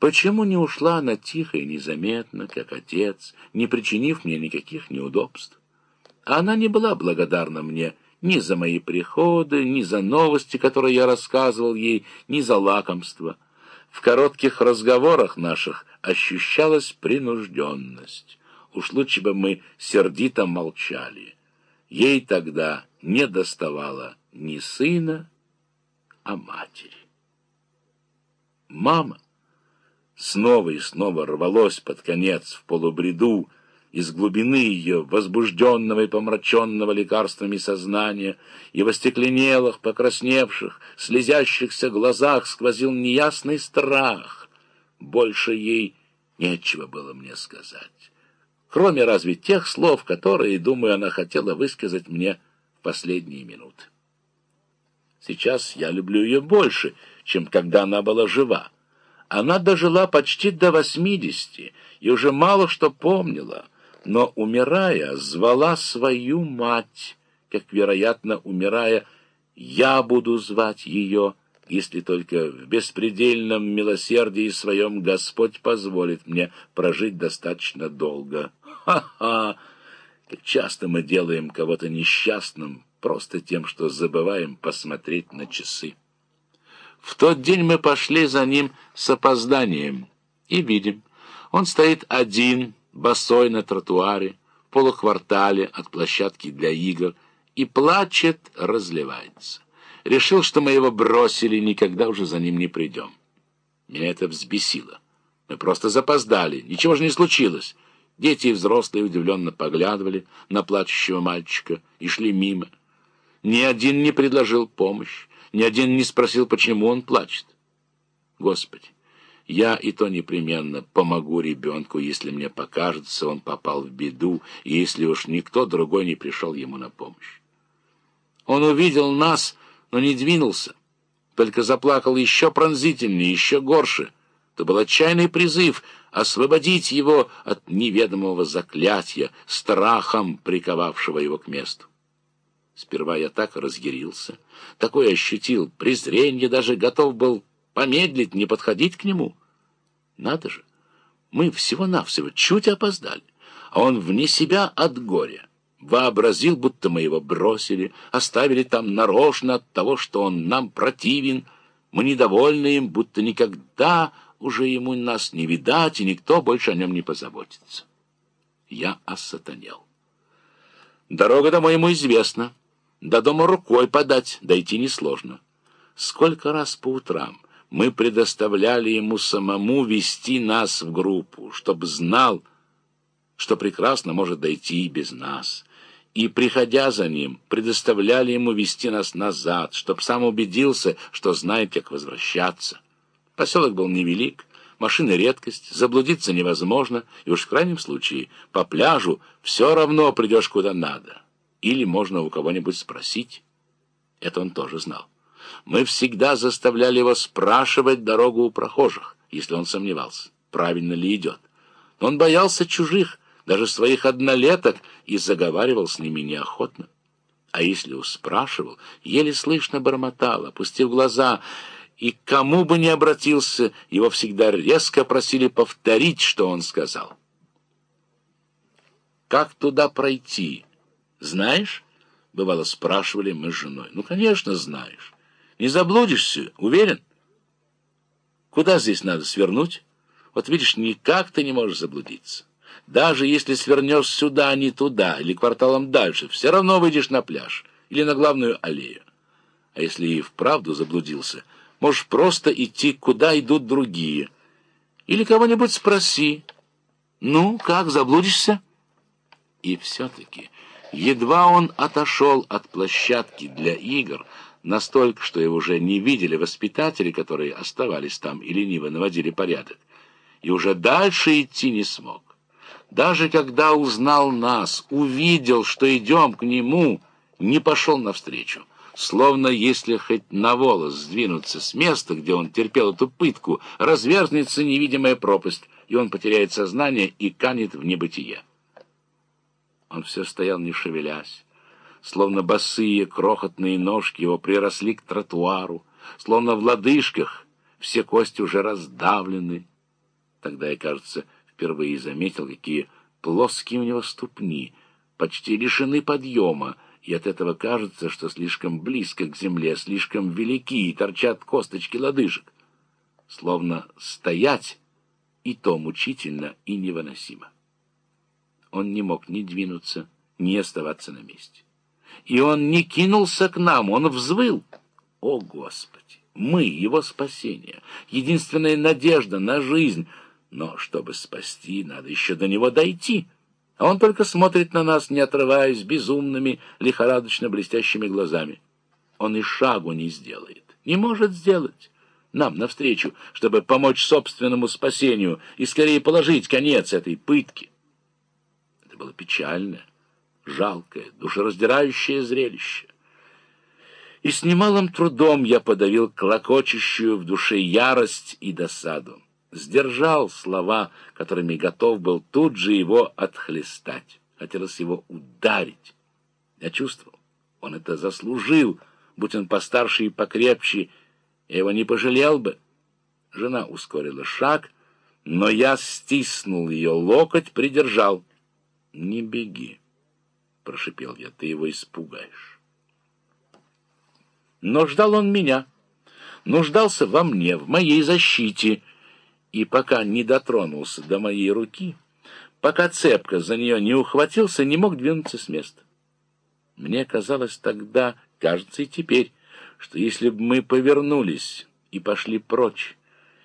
Почему не ушла она тихо и незаметно, как отец, не причинив мне никаких неудобств? Она не была благодарна мне ни за мои приходы, ни за новости, которые я рассказывал ей, ни за лакомство. В коротких разговорах наших ощущалась принужденность. Уж лучше бы мы сердито молчали. Ей тогда не доставало ни сына, а матери. Мама снова и снова рвалось под конец в полубреду, из глубины ее, возбужденного и помраченного лекарствами сознания, и в остекленелых, покрасневших, слезящихся глазах сквозил неясный страх. Больше ей нечего было мне сказать, кроме разве тех слов, которые, думаю, она хотела высказать мне в последние минуты. Сейчас я люблю ее больше, чем когда она была жива. Она дожила почти до восьмидесяти и уже мало что помнила, но, умирая, звала свою мать, как, вероятно, умирая, я буду звать ее, если только в беспредельном милосердии своем Господь позволит мне прожить достаточно долго. Ха-ха! Как часто мы делаем кого-то несчастным просто тем, что забываем посмотреть на часы. В тот день мы пошли за ним с опозданием и видим, он стоит один, босой на тротуаре, в полуквартале от площадки для игр, и плачет, разливается. Решил, что мы его бросили, никогда уже за ним не придем. Меня это взбесило. Мы просто запоздали, ничего же не случилось. Дети и взрослые удивленно поглядывали на плачущего мальчика и шли мимо. Ни один не предложил помощь, ни один не спросил, почему он плачет. Господи, я и то непременно помогу ребенку, если мне покажется, он попал в беду, и если уж никто другой не пришел ему на помощь. Он увидел нас, но не двинулся, только заплакал еще пронзительнее, еще горше. Это был отчаянный призыв освободить его от неведомого заклятия, страхом приковавшего его к месту. Сперва я так разъярился, такое ощутил презрение, даже готов был помедлить, не подходить к нему. Надо же, мы всего-навсего чуть опоздали, а он вне себя от горя. Вообразил, будто мы его бросили, оставили там нарочно от того, что он нам противен. Мы недовольны им, будто никогда уже ему нас не видать, и никто больше о нем не позаботится. Я осатанел. Дорога домой ему известна. До дома рукой подать, дойти несложно. Сколько раз по утрам мы предоставляли ему самому вести нас в группу, чтобы знал, что прекрасно может дойти и без нас. И, приходя за ним, предоставляли ему вести нас назад, чтобы сам убедился, что знает, как возвращаться. Поселок был невелик, машины редкость, заблудиться невозможно, и уж в крайнем случае по пляжу все равно придешь куда надо. Или можно у кого-нибудь спросить. Это он тоже знал. Мы всегда заставляли его спрашивать дорогу у прохожих, если он сомневался, правильно ли идет. Но он боялся чужих, даже своих однолеток, и заговаривал с ними неохотно. А если успрашивал, еле слышно бормотал, опустив глаза, и к кому бы ни обратился, его всегда резко просили повторить, что он сказал. «Как туда пройти? Знаешь?» — бывало спрашивали мы с женой. «Ну, конечно, знаешь». Не заблудишься, уверен? Куда здесь надо свернуть? Вот видишь, никак ты не можешь заблудиться. Даже если свернешь сюда, а не туда, или кварталом дальше, все равно выйдешь на пляж или на главную аллею. А если и вправду заблудился, можешь просто идти, куда идут другие. Или кого-нибудь спроси. Ну, как, заблудишься? И все-таки, едва он отошел от площадки для игр, настолько, что его уже не видели воспитатели, которые оставались там и лениво наводили порядок, и уже дальше идти не смог. Даже когда узнал нас, увидел, что идем к нему, не пошел навстречу, словно если хоть на волос сдвинуться с места, где он терпел эту пытку, разверзнется невидимая пропасть, и он потеряет сознание и канет в небытие. Он все стоял, не шевелясь, словно босые крохотные ножки его приросли к тротуару, словно в лодыжках все кости уже раздавлены, Тогда я, кажется, впервые заметил, какие плоские у него ступни, почти лишены подъема, и от этого кажется, что слишком близко к земле, слишком велики, и торчат косточки лодыжек. Словно стоять, и то мучительно и невыносимо. Он не мог ни двинуться, ни оставаться на месте. И он не кинулся к нам, он взвыл. О, Господи! Мы — его спасение, единственная надежда на жизнь. Но чтобы спасти, надо еще до него дойти. А он только смотрит на нас, не отрываясь, безумными, лихорадочно блестящими глазами. Он и шагу не сделает, не может сделать. Нам навстречу, чтобы помочь собственному спасению и скорее положить конец этой пытке. Печальное, жалкое, душераздирающее зрелище и с немалым трудом я подавил клокочущую в душе ярость и досаду. Сдержал слова, которыми готов был тут же его отхлестать. Хотелось его ударить. Я чувствовал, он это заслужил, будь он постарше и покрепче, я его не пожалел бы. Жена ускорила шаг, но я стиснул ее локоть, придержал. «Не беги», — прошипел я, — «ты его испугаешь». Но ждал он меня, нуждался во мне, в моей защите, и пока не дотронулся до моей руки, пока цепко за нее не ухватился, не мог двинуться с места. Мне казалось тогда, кажется и теперь, что если бы мы повернулись и пошли прочь,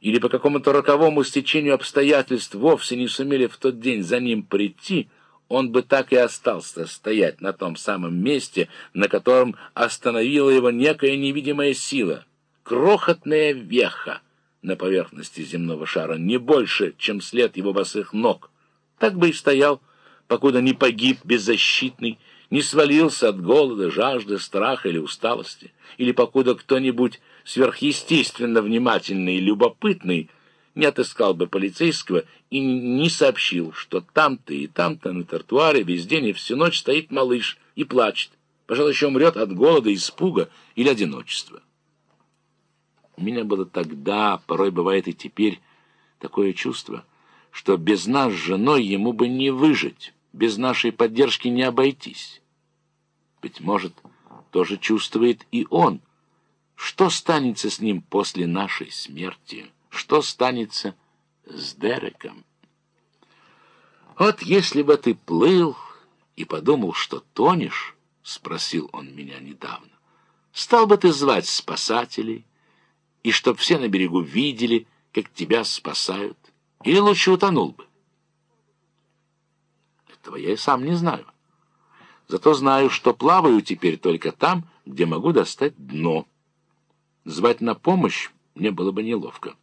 или по какому-то роковому стечению обстоятельств вовсе не сумели в тот день за ним прийти, он бы так и остался стоять на том самом месте, на котором остановила его некая невидимая сила, крохотная веха на поверхности земного шара, не больше, чем след его босых ног. Так бы и стоял, покуда не погиб беззащитный, не свалился от голода, жажды, страха или усталости, или покуда кто-нибудь сверхъестественно внимательный и любопытный не отыскал бы полицейского и не сообщил, что там-то и там-то на тротуаре весь день и всю ночь стоит малыш и плачет. Пожалуй, еще умрет от голода, испуга или одиночества. У меня было тогда, порой бывает и теперь, такое чувство, что без нас с женой ему бы не выжить, без нашей поддержки не обойтись. Быть может, тоже чувствует и он. Что станется с ним после нашей смерти?» Что станется с Дереком. «Вот если бы ты плыл и подумал, что тонешь, — спросил он меня недавно, — стал бы ты звать спасателей, и чтоб все на берегу видели, как тебя спасают, или лучше утонул бы? Этого я и сам не знаю. Зато знаю, что плаваю теперь только там, где могу достать дно. Звать на помощь мне было бы неловко.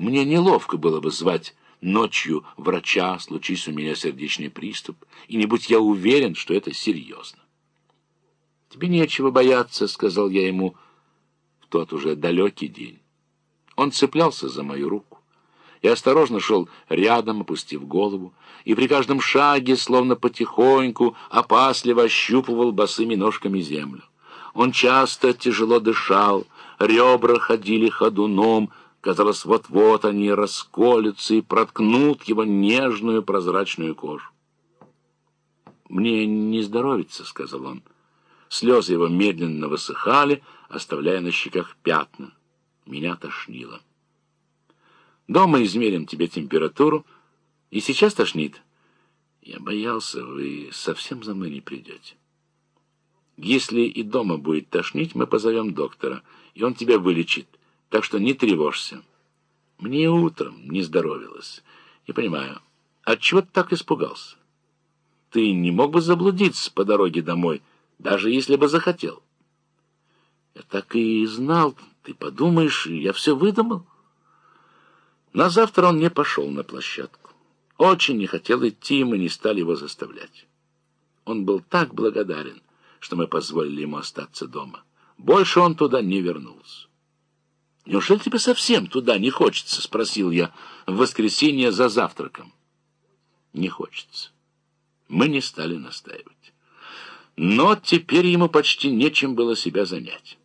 Мне неловко было бы звать ночью врача, случись у меня сердечный приступ, и не будь я уверен, что это серьезно. «Тебе нечего бояться», — сказал я ему в тот уже далекий день. Он цеплялся за мою руку. Я осторожно шел рядом, опустив голову, и при каждом шаге, словно потихоньку, опасливо ощупывал босыми ножками землю. Он часто тяжело дышал, ребра ходили ходуном, Казалось, вот-вот они расколются и проткнут его нежную прозрачную кожу. «Мне не здоровится», — сказал он. Слезы его медленно высыхали, оставляя на щеках пятна. Меня тошнило. «Дома измерим тебе температуру. И сейчас тошнит». Я боялся, вы совсем за мной не придете. Если и дома будет тошнить, мы позовем доктора, и он тебя вылечит так что не тревожься. Мне утром не здоровилось. Не понимаю, отчего ты так испугался? Ты не мог бы заблудиться по дороге домой, даже если бы захотел. Я так и знал, ты подумаешь, я все выдумал. На завтра он не пошел на площадку. Очень не хотел идти, и мы не стали его заставлять. Он был так благодарен, что мы позволили ему остаться дома. Больше он туда не вернулся. «Неужели тебе совсем туда не хочется?» — спросил я в воскресенье за завтраком. «Не хочется». Мы не стали настаивать. Но теперь ему почти нечем было себя занять.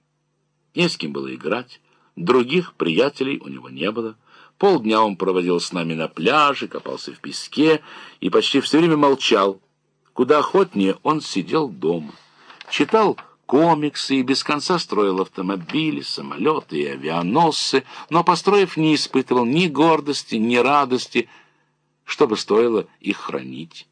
Не с кем было играть, других приятелей у него не было. Полдня он проводил с нами на пляже, копался в песке и почти все время молчал. Куда охотнее он сидел дома. Читал комиксы и без конца строил автомобили, самолеты и авианосцы, но, построив, не испытывал ни гордости, ни радости, чтобы стоило их хранить.